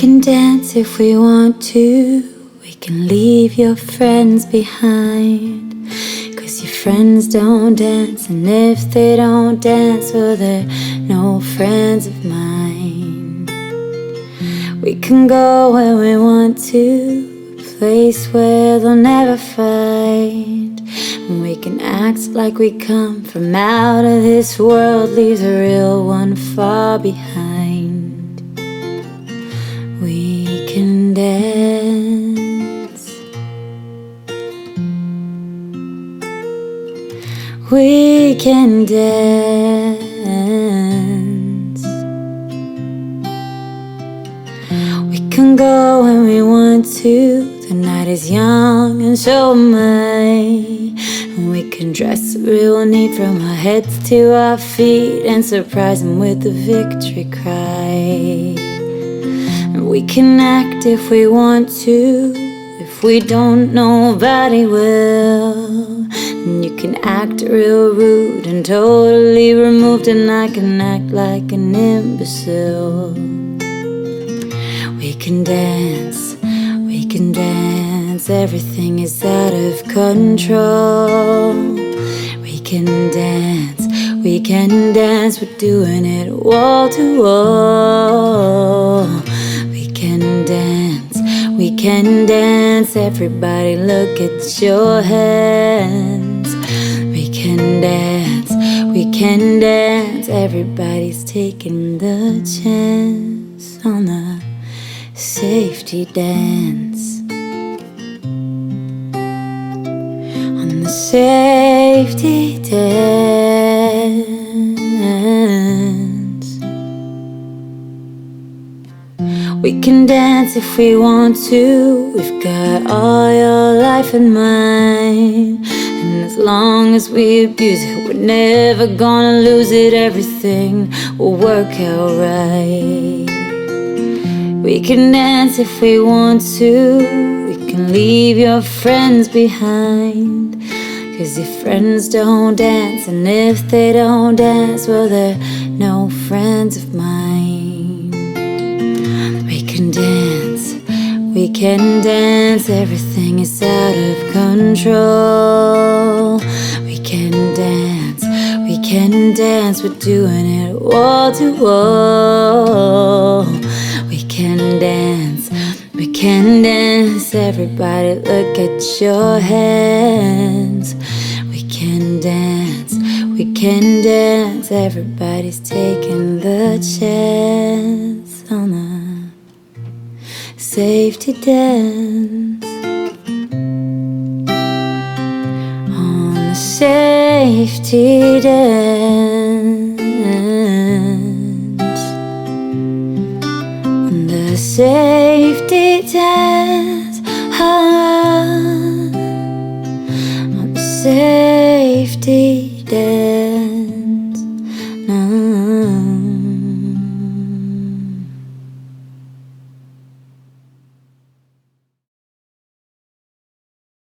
can dance if we want to. We can leave your friends behind. Cause your friends don't dance, and if they don't dance, well, they're no friends of mine. We can go where we want to, a place where they'll never find. And we can act like we come from out of this world, leaves a real one far behind. We can dance. We can dance. We can go when we want to. The night is young and so am I. And we can dress real neat from our heads to our feet and surprise them with the victory cry. We can act if we want to. If we don't, nobody will. And you can act real rude and totally removed, and I can act like an imbecile. We can dance, we can dance, everything is out of control. We can dance, we can dance, we're doing it wall to wall. Can dance, everybody look at your hands. We can dance, we can dance, everybody's taking the chance on the safety dance. On the safety dance. We can dance if we want to. We've got all your life in mind. And as long as we abuse it, we're never gonna lose it. Everything will work out right. We can dance if we want to. We can leave your friends behind. Cause your friends don't dance, and if they don't dance, well, they're no friends of mine. We can dance, everything is out of control. We can dance, we can dance, we're doing it wall to wall. We can dance, we can dance, everybody look at your hands. We can dance, we can dance, everybody's taking the chance on a safety dance. On the safety dance. On the safety dance. Ah, on the safety.